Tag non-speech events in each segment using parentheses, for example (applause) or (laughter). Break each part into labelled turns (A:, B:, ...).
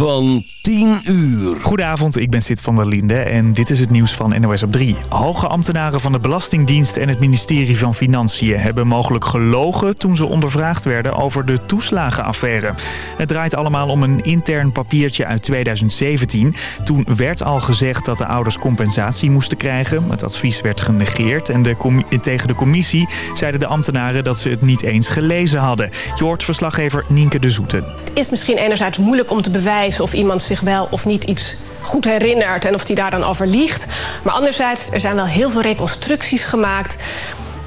A: van 10 uur.
B: Goedenavond, ik ben Sid van der Linde en dit is het nieuws van NOS op 3. Hoge ambtenaren van de Belastingdienst en het ministerie van Financiën... hebben mogelijk gelogen toen ze ondervraagd werden over de toeslagenaffaire. Het draait allemaal om een intern papiertje uit 2017. Toen werd al gezegd dat de ouders compensatie moesten krijgen. Het advies werd genegeerd en de tegen de commissie zeiden de ambtenaren dat ze het niet eens gelezen hadden. Je hoort verslaggever Nienke de Zoeten.
C: Het is misschien enerzijds moeilijk om te bewijzen of iemand zich wel of niet iets goed herinnert en of hij daar dan over liegt. Maar anderzijds, er zijn wel heel veel reconstructies gemaakt...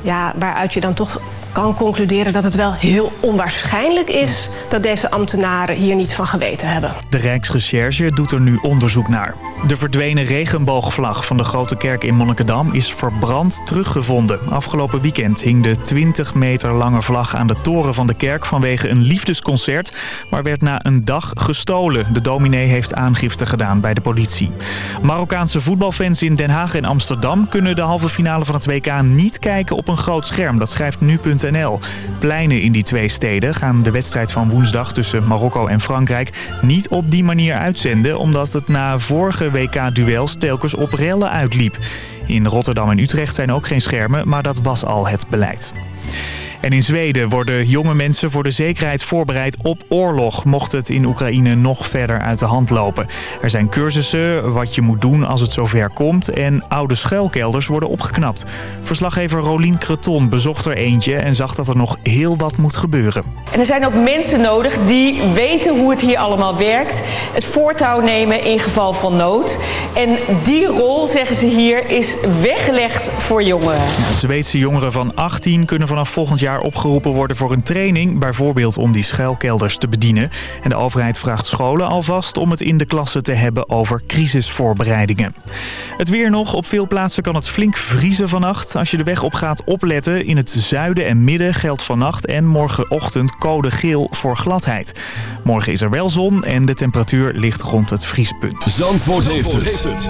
C: Ja, waaruit je dan toch kan concluderen dat het wel heel onwaarschijnlijk is... dat deze ambtenaren hier niet van geweten hebben.
B: De Rijksrecherche doet er nu onderzoek naar. De verdwenen regenboogvlag van de Grote Kerk in Monnikendam is verbrand teruggevonden. Afgelopen weekend hing de 20 meter lange vlag aan de toren van de kerk vanwege een liefdesconcert, maar werd na een dag gestolen. De dominee heeft aangifte gedaan bij de politie. Marokkaanse voetbalfans in Den Haag en Amsterdam kunnen de halve finale van het WK niet kijken op een groot scherm. Dat schrijft nu.nl. Pleinen in die twee steden gaan de wedstrijd van woensdag tussen Marokko en Frankrijk niet op die manier uitzenden, omdat het na vorige WK-duels telkens op rellen uitliep. In Rotterdam en Utrecht zijn ook geen schermen, maar dat was al het beleid. En in Zweden worden jonge mensen voor de zekerheid voorbereid op oorlog... mocht het in Oekraïne nog verder uit de hand lopen. Er zijn cursussen, wat je moet doen als het zover komt... en oude schuilkelders worden opgeknapt. Verslaggever Rolien Creton bezocht er eentje... en zag dat er nog heel wat moet gebeuren.
D: En er zijn ook mensen nodig die weten hoe het hier allemaal werkt. Het voortouw nemen in geval van nood. En die rol, zeggen ze hier, is weggelegd voor jongeren.
B: Zweedse jongeren van 18 kunnen vanaf volgend jaar opgeroepen worden voor een training, bijvoorbeeld om die schuilkelders te bedienen. En de overheid vraagt scholen alvast om het in de klassen te hebben over crisisvoorbereidingen. Het weer nog. Op veel plaatsen kan het flink vriezen vannacht. Als je de weg op gaat opletten. In het zuiden en midden geldt vannacht en morgenochtend code geel voor gladheid. Morgen is er wel zon en de temperatuur ligt rond het vriespunt.
A: Zandvoort, heeft, het.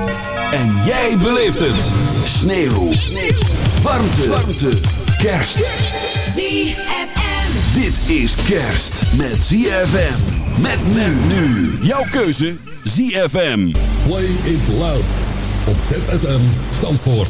A: En jij beleeft het. Sneeuw. Sneeuw. Warmte. Warmte. Kerst.
E: ZFM.
A: Dit is kerst met ZFM. Met men nu. Jouw keuze ZFM.
F: Play it loud. Op ZFM Zandvoort.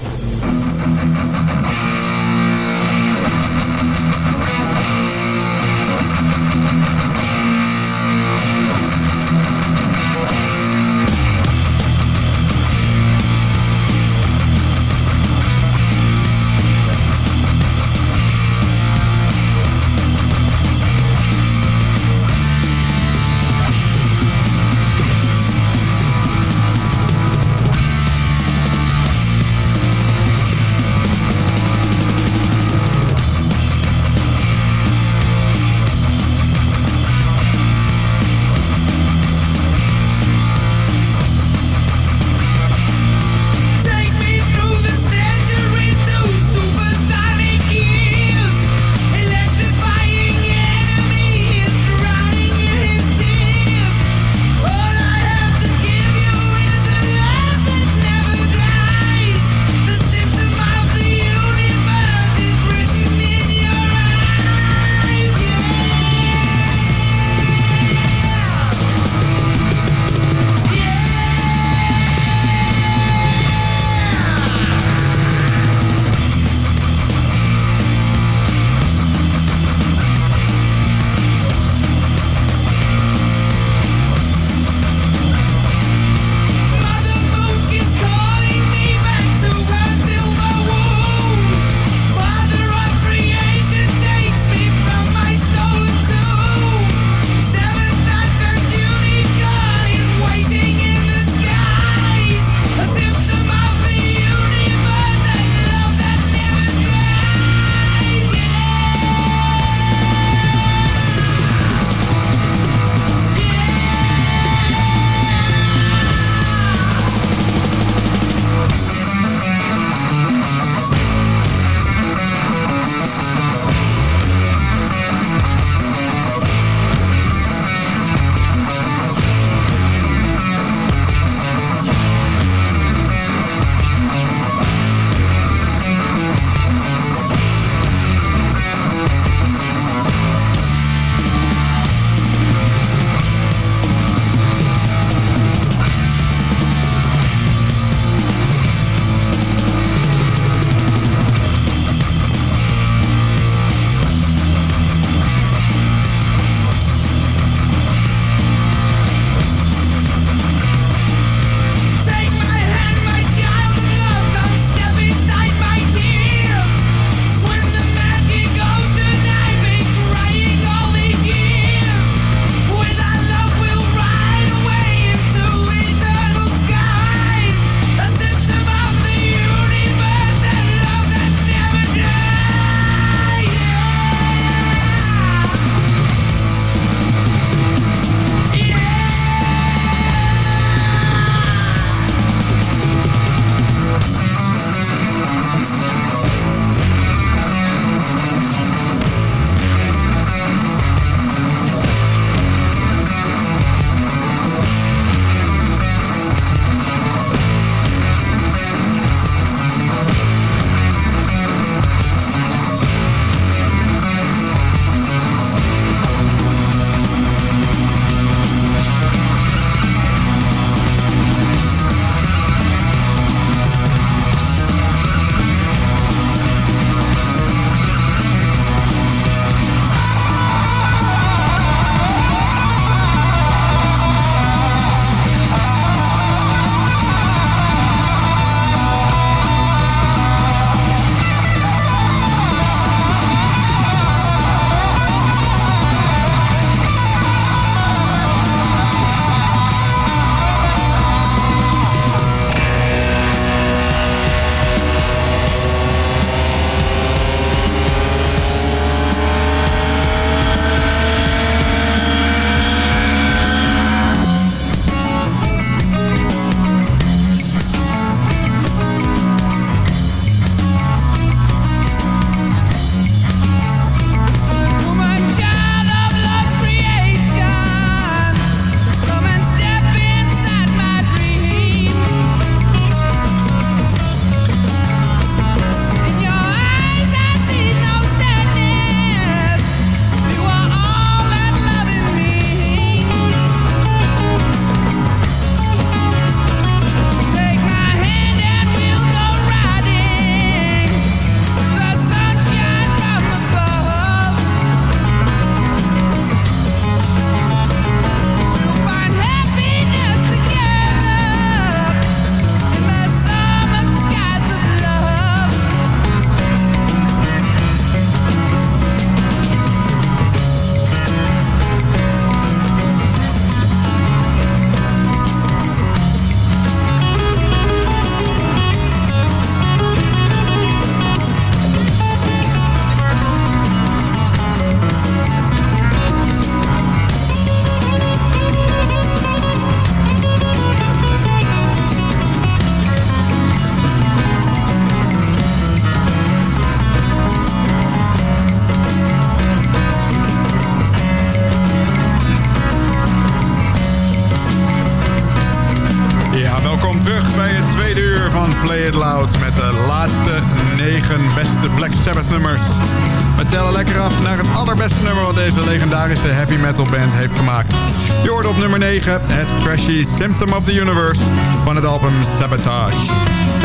E: Symptom of the Universe... van het album Sabotage.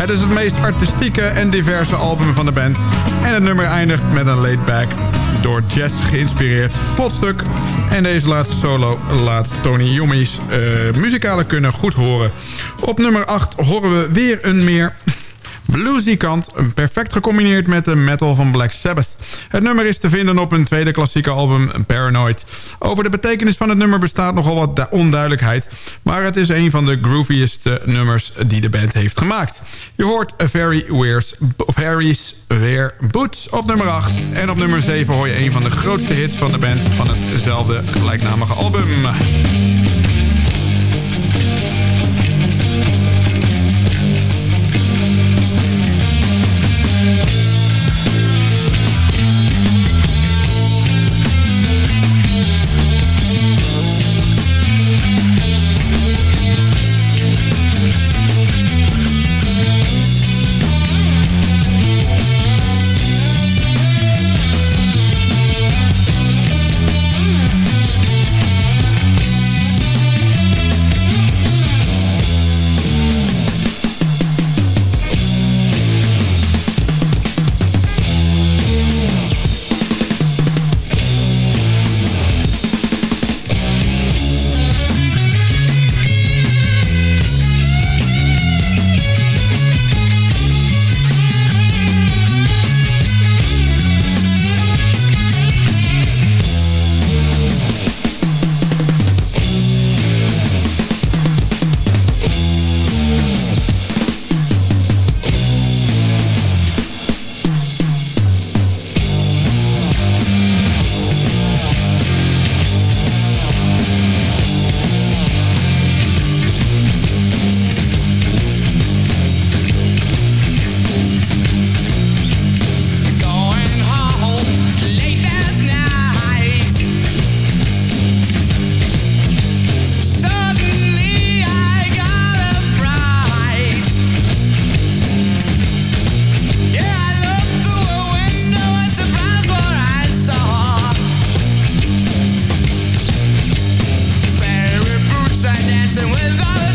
E: Het is het meest artistieke en diverse album van de band... en het nummer eindigt met een laid-back door jazz geïnspireerd slotstuk. En deze laatste solo laat Tony Yumi's uh, muzikale kunnen goed horen. Op nummer 8 horen we weer een meer bluesy kant, perfect gecombineerd met de metal van Black Sabbath. Het nummer is te vinden op hun tweede klassieke album Paranoid. Over de betekenis van het nummer bestaat nogal wat onduidelijkheid... maar het is een van de grooviest nummers die de band heeft gemaakt. Je hoort Very Wears, Harry's Wear Boots op nummer 8... en op nummer 7 hoor je een van de grootste hits van de band van hetzelfde gelijknamige album. alive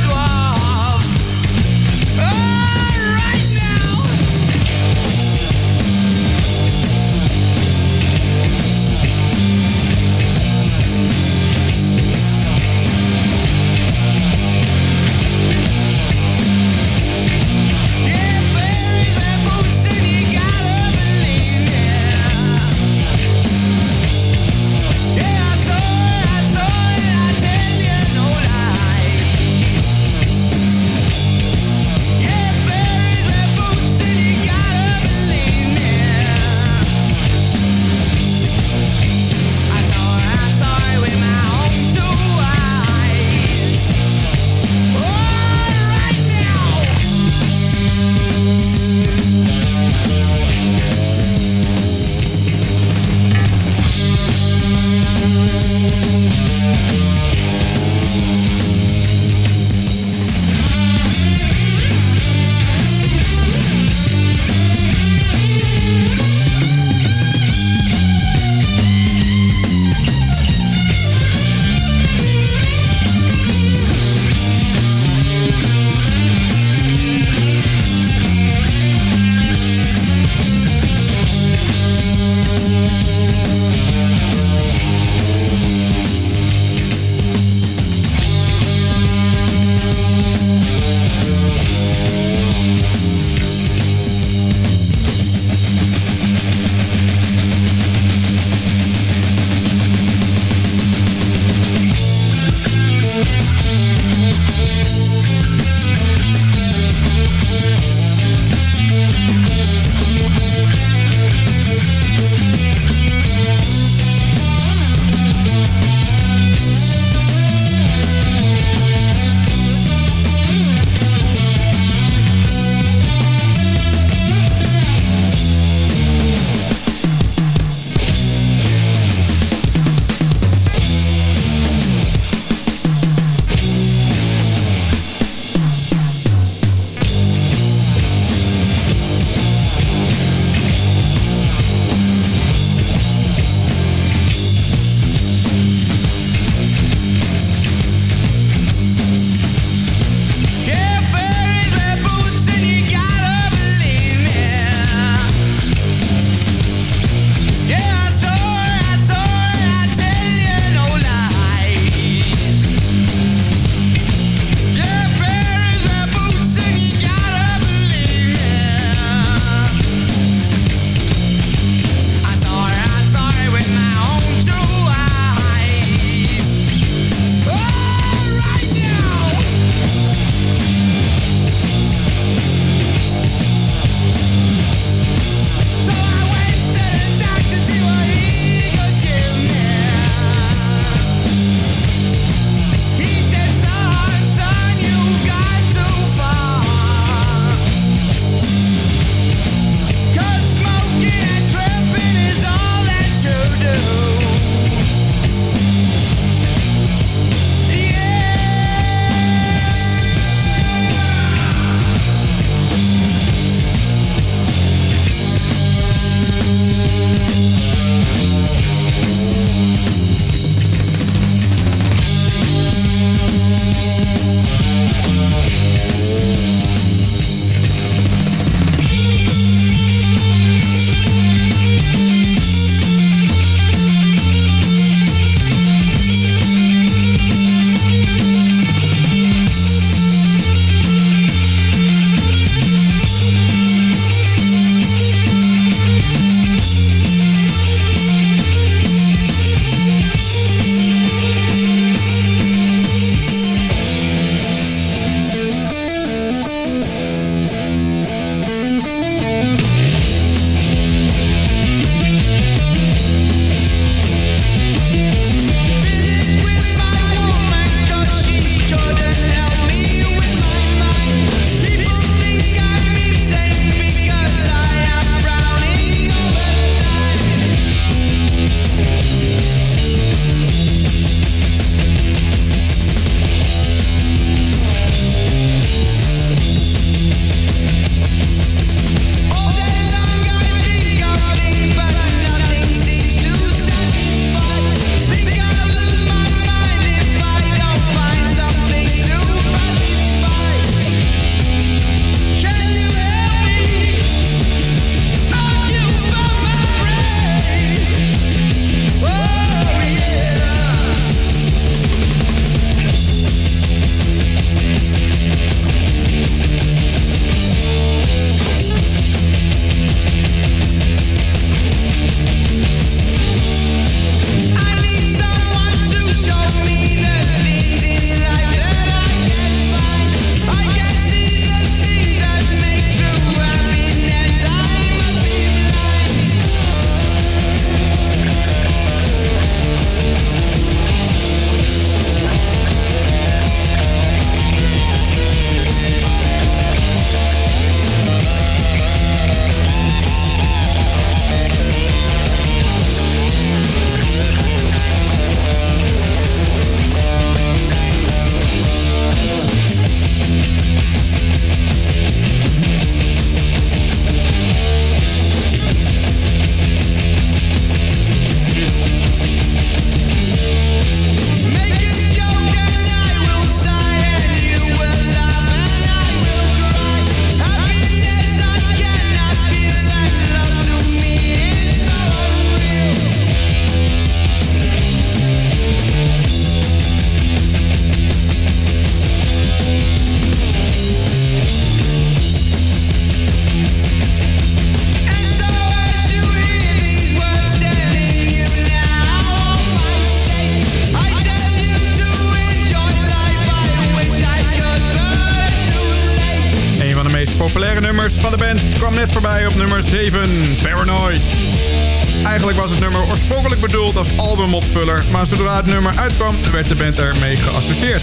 E: zodra het nummer uitkwam, werd de band ermee geassocieerd.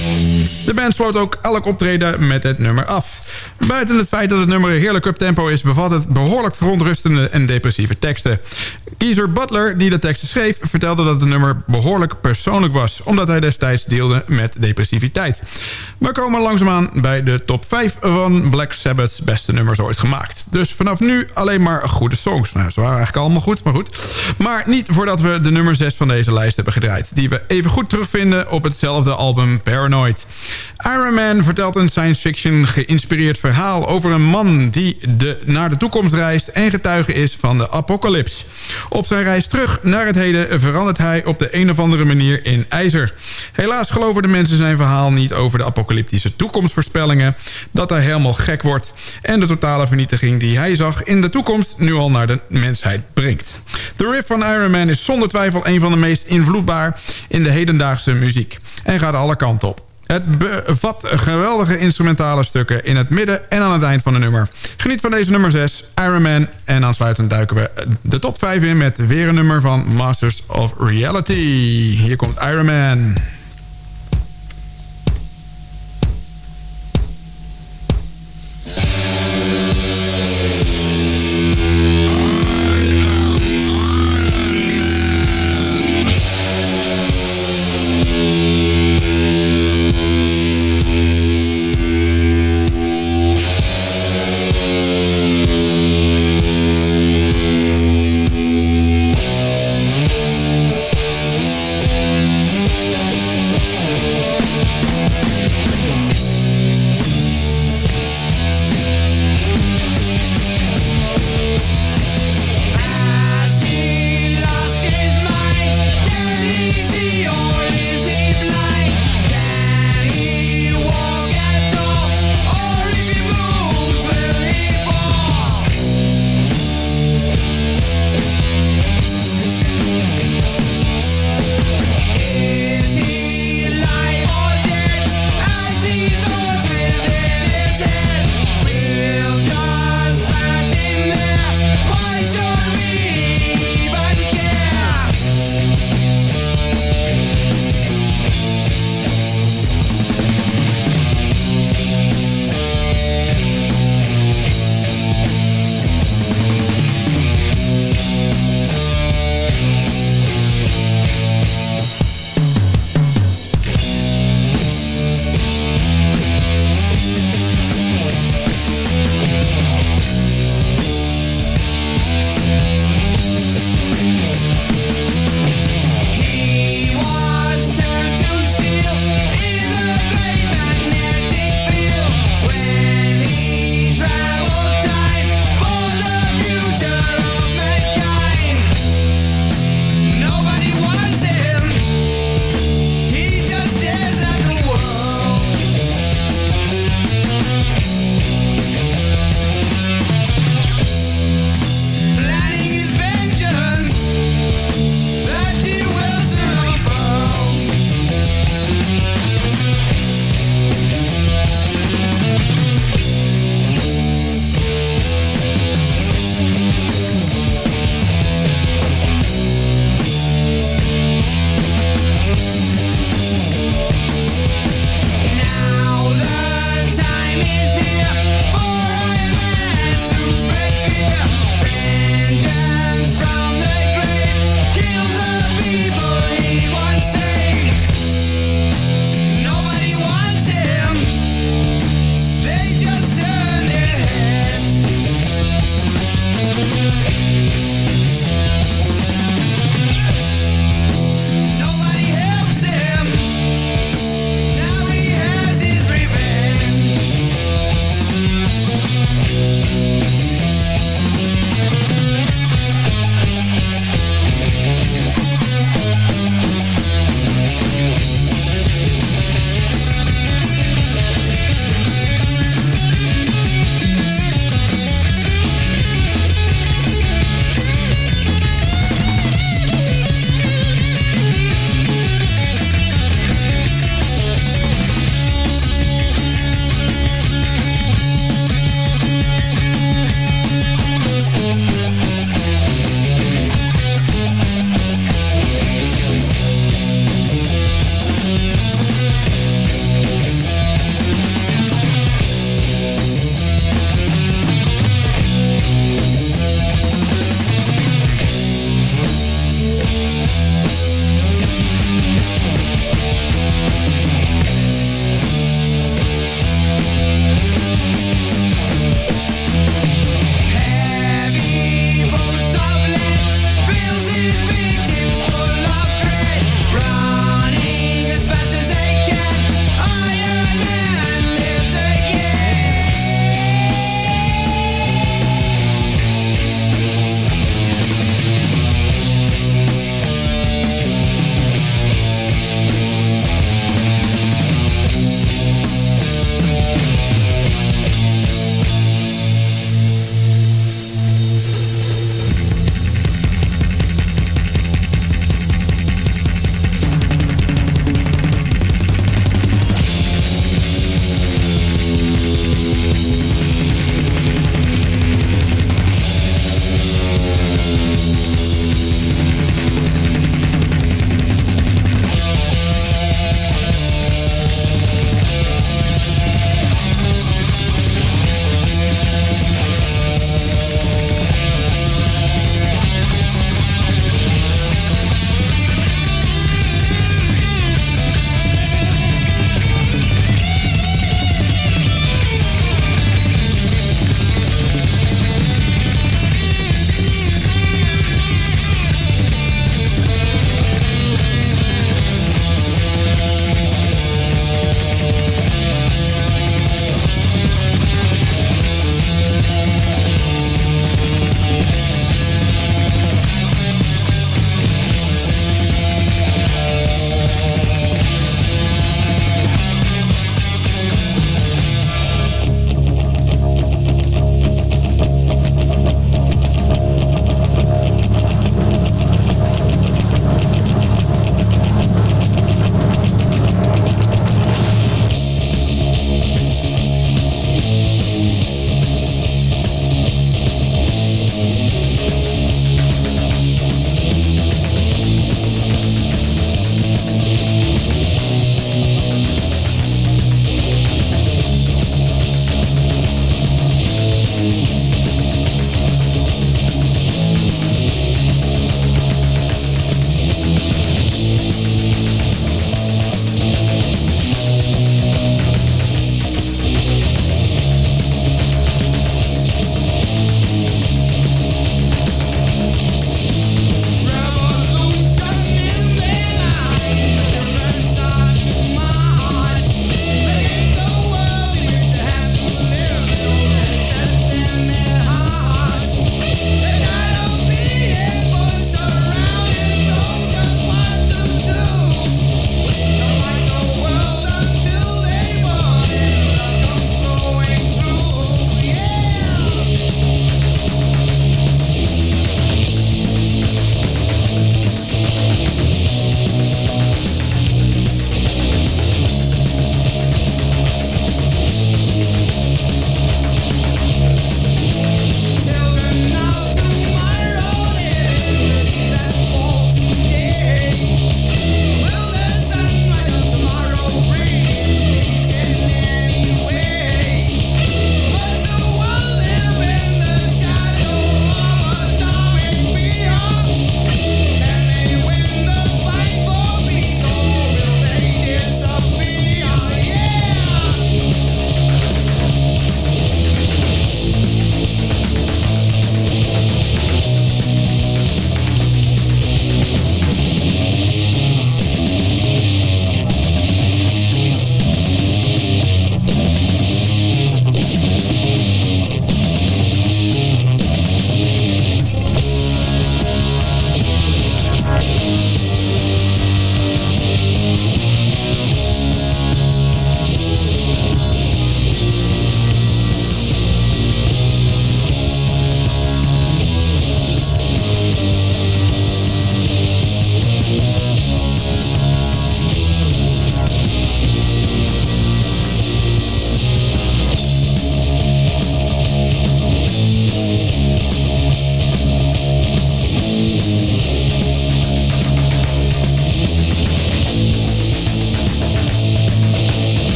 E: De band sloot ook elk optreden met het nummer af. Buiten het feit dat het nummer heerlijk up-tempo is... bevat het behoorlijk verontrustende en depressieve teksten. Geezer Butler, die de teksten schreef... vertelde dat het nummer behoorlijk persoonlijk was... omdat hij destijds deelde met depressiviteit. We komen langzaamaan bij de top 5 van Black Sabbath's beste nummers ooit gemaakt. Dus vanaf nu alleen maar goede songs. Nou, ze waren eigenlijk allemaal goed, maar goed. Maar niet voordat we de nummer 6 van deze lijst hebben gedraaid... die we even goed terugvinden op hetzelfde album Paranoid. Iron Man vertelt een science fiction geïnspireerd verhaal... over een man die de, naar de toekomst reist... en getuige is van de apocalyps. Op zijn reis terug naar het heden verandert hij op de een of andere manier in ijzer. Helaas geloven de mensen zijn verhaal niet over de apocalyptische toekomstvoorspellingen... dat hij helemaal gek wordt... en de totale vernietiging die hij zag in de toekomst... nu al naar de mensheid brengt. De riff van Iron Man is zonder twijfel een van de meest invloedbaar... in de hedendaagse muziek en gaat alle kanten op. Het bevat geweldige instrumentale stukken in het midden en aan het eind van de nummer. Geniet van deze nummer 6, Iron Man. En aansluitend duiken we de top 5 in met weer een nummer van Masters of Reality. Hier komt Iron Man.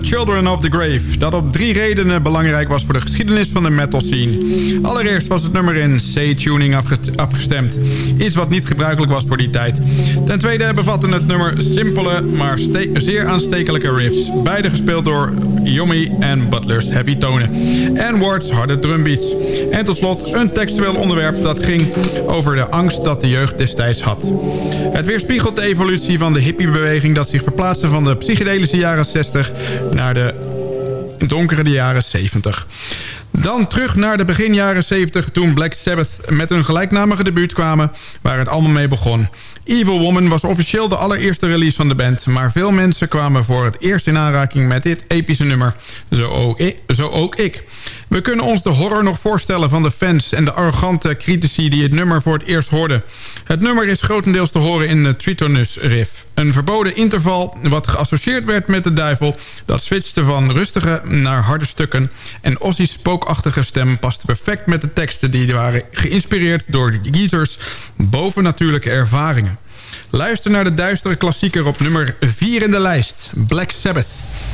E: Children of the Grave... dat op drie redenen belangrijk was voor de geschiedenis van de metal scene. Allereerst was het nummer in C-tuning afgestemd. Iets wat niet gebruikelijk was voor die tijd. Ten tweede bevatte het nummer simpele, maar zeer aanstekelijke riffs. Beide gespeeld door Yummy en Butler's heavy tonen. En Ward's harde drumbeats. En tot slot een textueel onderwerp dat ging over de angst dat de jeugd destijds had. Het weerspiegelt de evolutie van de hippiebeweging dat zich verplaatste van de psychedelische jaren 60 naar de donkere jaren 70. Dan terug naar de begin jaren 70 toen Black Sabbath met hun gelijknamige debuut kwamen... waar het allemaal mee begon. Evil Woman was officieel de allereerste release van de band... maar veel mensen kwamen voor het eerst in aanraking met dit epische nummer. Zo ook ik. Zo ook ik. We kunnen ons de horror nog voorstellen van de fans... en de arrogante critici die het nummer voor het eerst hoorden. Het nummer is grotendeels te horen in de Tritonus riff. Een verboden interval wat geassocieerd werd met de duivel... dat switchte van rustige naar harde stukken... en Ozzy's spookachtige stem paste perfect met de teksten... die waren geïnspireerd door Geezer's bovennatuurlijke ervaringen. Luister naar de duistere klassieker op nummer 4 in de lijst. Black Sabbath.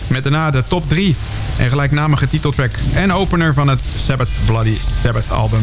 E: Met daarna de top 3 en gelijknamige titeltrack en opener van het Sabbath Bloody Sabbath album.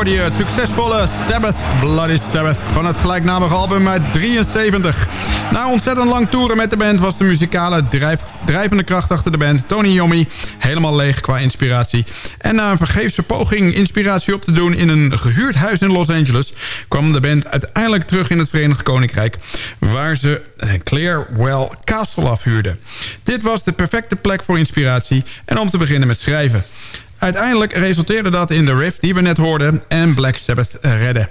E: Hoorde je het succesvolle Sabbath, Bloody Sabbath... van het gelijknamige album uit 73. Na ontzettend lang toeren met de band was de muzikale drijvende kracht achter de band... Tony Yomi helemaal leeg qua inspiratie. En na een vergeefse poging inspiratie op te doen in een gehuurd huis in Los Angeles... kwam de band uiteindelijk terug in het Verenigd Koninkrijk... waar ze Clearwell Castle afhuurden. Dit was de perfecte plek voor inspiratie en om te beginnen met schrijven. Uiteindelijk resulteerde dat in de riff die we net hoorden en Black Sabbath redden.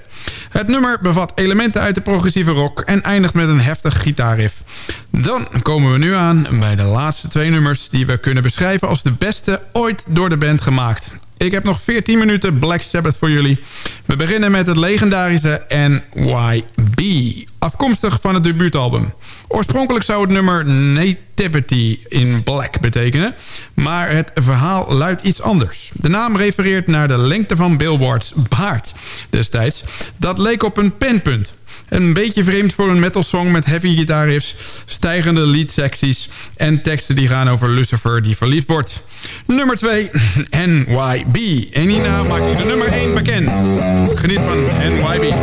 E: Het nummer bevat elementen uit de progressieve rock en eindigt met een heftig gitaarriff. Dan komen we nu aan bij de laatste twee nummers die we kunnen beschrijven als de beste ooit door de band gemaakt. Ik heb nog 14 minuten Black Sabbath voor jullie. We beginnen met het legendarische NYB, afkomstig van het debuutalbum. Oorspronkelijk zou het nummer Nativity in Black betekenen... maar het verhaal luidt iets anders. De naam refereert naar de lengte van Billboards baard destijds. Dat leek op een penpunt. Een beetje vreemd voor een metalsong met heavy gitaarriffs... stijgende leadsecties en teksten die gaan over Lucifer die verliefd wordt. Nummer 2, NYB. En hierna maak ik de nummer 1 bekend. Geniet van NYB.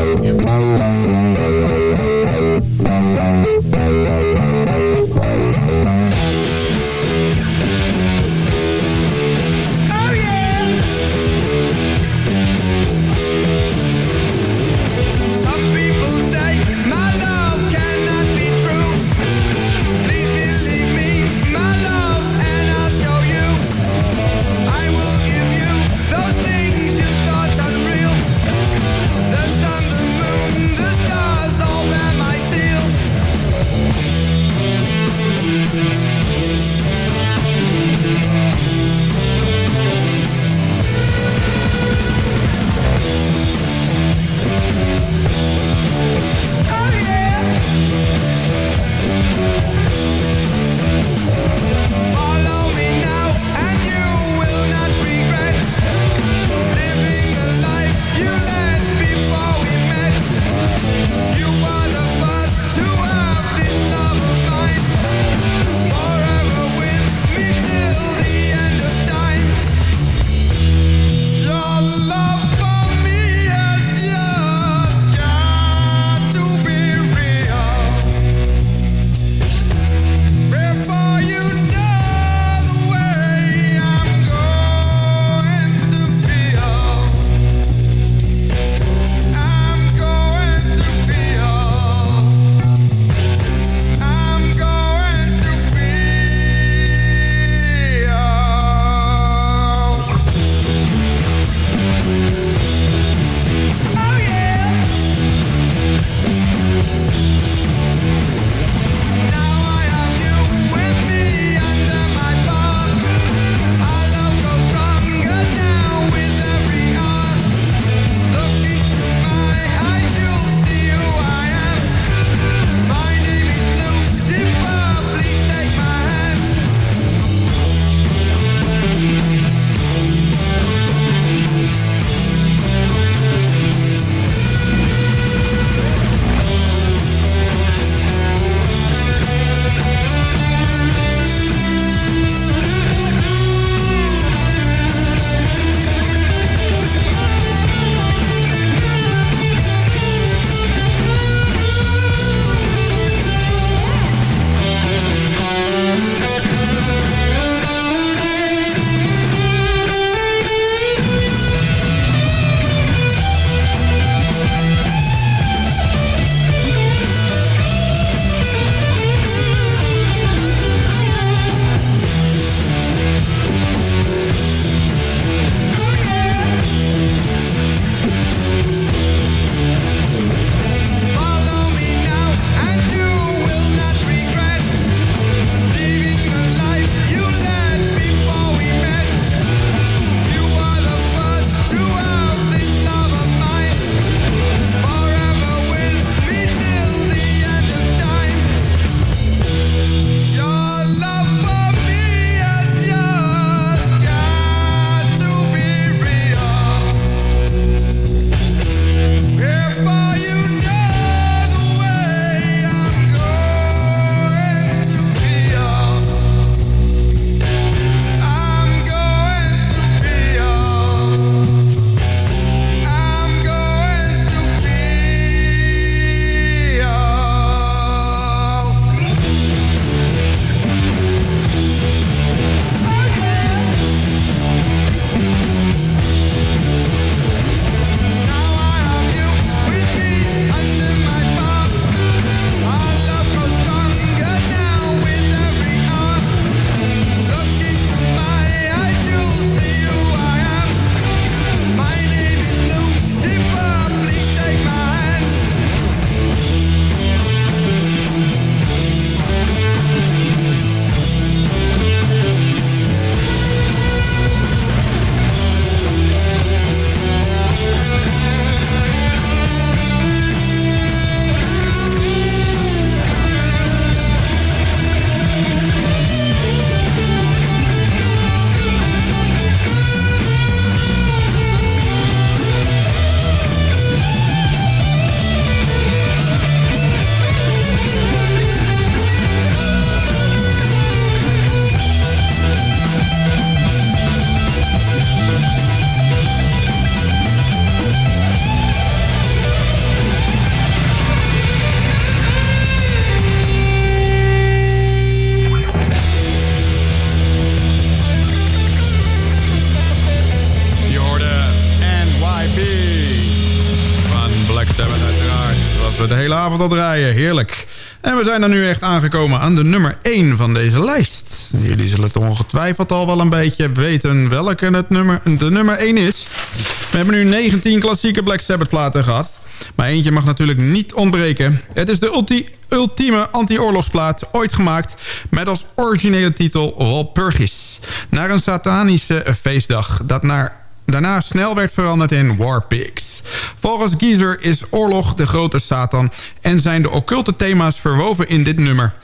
E: Draaien. Heerlijk. En we zijn dan nu echt aangekomen aan de nummer 1 van deze lijst. Jullie zullen het ongetwijfeld al wel een beetje weten welke het nummer, de nummer 1 is. We hebben nu 19 klassieke Black Sabbath platen gehad. Maar eentje mag natuurlijk niet ontbreken. Het is de ultieme anti-oorlogsplaat ooit gemaakt... met als originele titel Walpurgis. Naar een satanische feestdag dat naar daarna snel werd veranderd in Warpigs. Volgens Geezer is oorlog de grote Satan... en zijn de occulte thema's verwoven in dit nummer...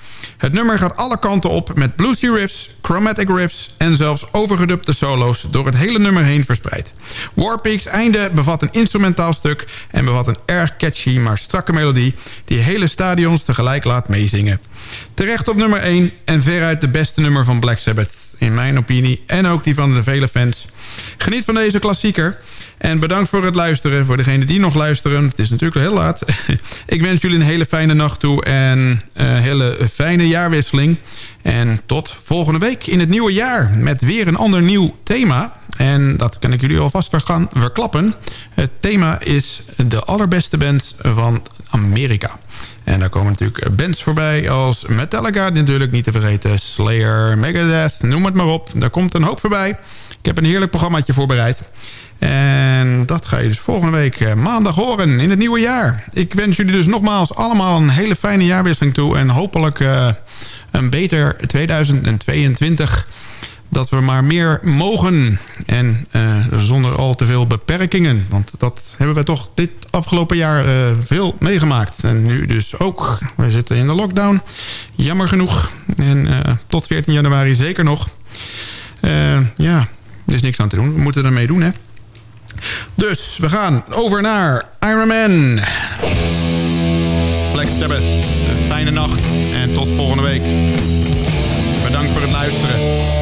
E: Het nummer gaat alle kanten op met bluesy riffs, chromatic riffs... en zelfs overgedupte solo's door het hele nummer heen verspreid. Warpix einde bevat een instrumentaal stuk... en bevat een erg catchy maar strakke melodie... die hele stadions tegelijk laat meezingen. Terecht op nummer 1 en veruit de beste nummer van Black Sabbath... in mijn opinie en ook die van de vele fans. Geniet van deze klassieker... En bedankt voor het luisteren. Voor degenen die nog luisteren. Het is natuurlijk heel laat. (laughs) Ik wens jullie een hele fijne nacht toe. En een hele fijne jaarwisseling. En tot volgende week in het nieuwe jaar. Met weer een ander nieuw thema. En dat kan ik jullie alvast gaan verklappen. Het thema is de allerbeste band van Amerika. En daar komen natuurlijk bands voorbij als Metallica, natuurlijk niet te vergeten. Slayer, Megadeth, noem het maar op. Daar komt een hoop voorbij. Ik heb een heerlijk programmaatje voorbereid. En dat ga je dus volgende week eh, maandag horen in het nieuwe jaar. Ik wens jullie dus nogmaals allemaal een hele fijne jaarwisseling toe. En hopelijk uh, een beter 2022 dat we maar meer mogen. En uh, zonder al te veel beperkingen. Want dat hebben we toch dit afgelopen jaar veel meegemaakt. En nu dus ook. We zitten in de lockdown. Jammer genoeg. En tot 14 januari zeker nog. ja, er is niks aan te doen. We moeten ermee doen, hè. Dus we gaan over naar Iron Man. Black Sabbath. Fijne nacht en tot volgende week. Bedankt voor het luisteren.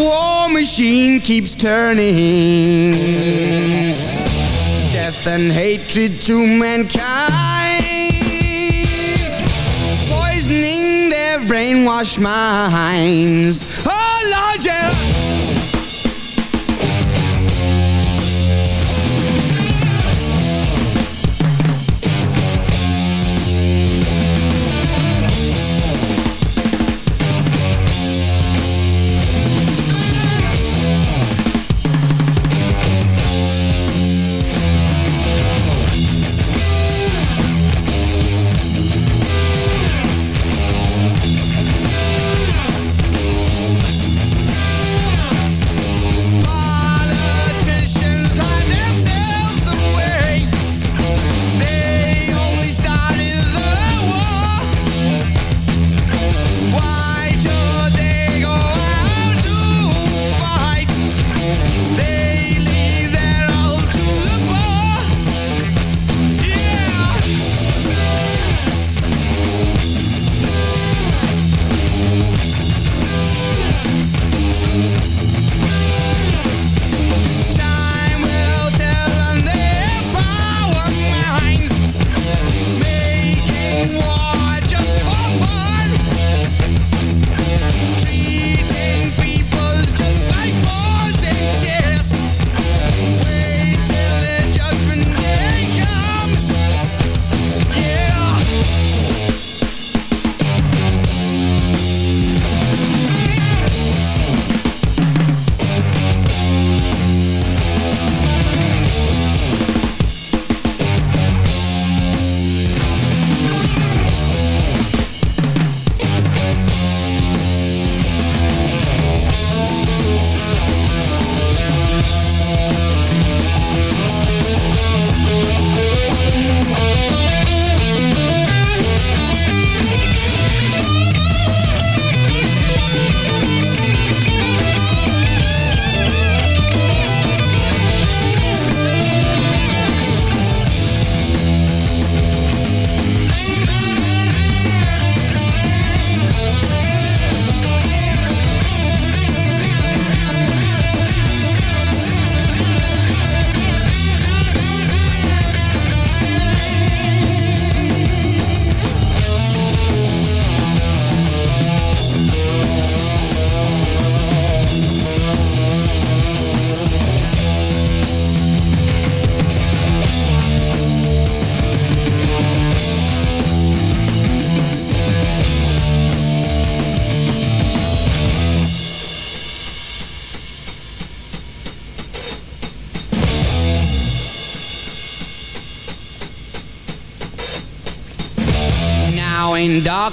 G: war machine keeps turning. Death and hatred to mankind. Poisoning their brainwashed minds